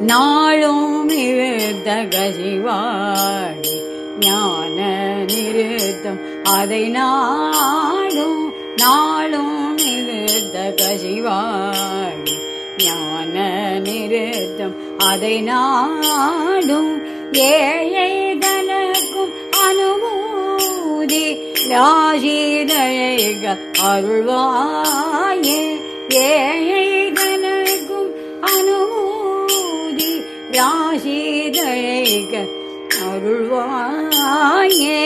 நாளும் இழுத்தகசிவாழி ஞான நிறுத்தம் அதை நாளும் நாளும் இழுத்த ஞான நிறுத்தம் அதை நாடும் ஏழை தனக்கும் அனுமூதி ராஜிதழைக அருள்வார் அனுமூதி அருள்வாயே.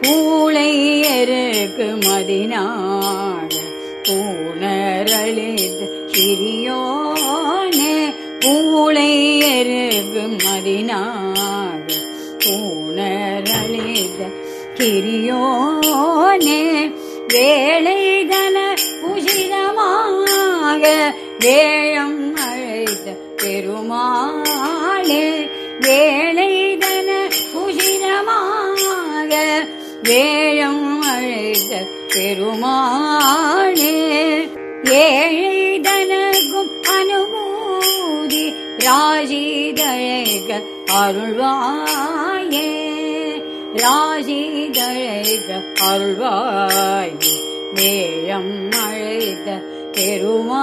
பூளை எருக்கு மதினாள் பூணரளித் சிறியோனே பூளை எருக்கு மதினாள் பூணரளித் கிரியோனே. வேளைதன வேழம் அழைத்த பெருமாளே வேலைதன உசிதமாக வேழம் அழைத்த பெருமாளே ஏழைதனகும் அனுமூதி ராஜிதழைக அருள்வாயே ராஜிதழைக அருள்வாயே வேழம் அழைத்த பெருமா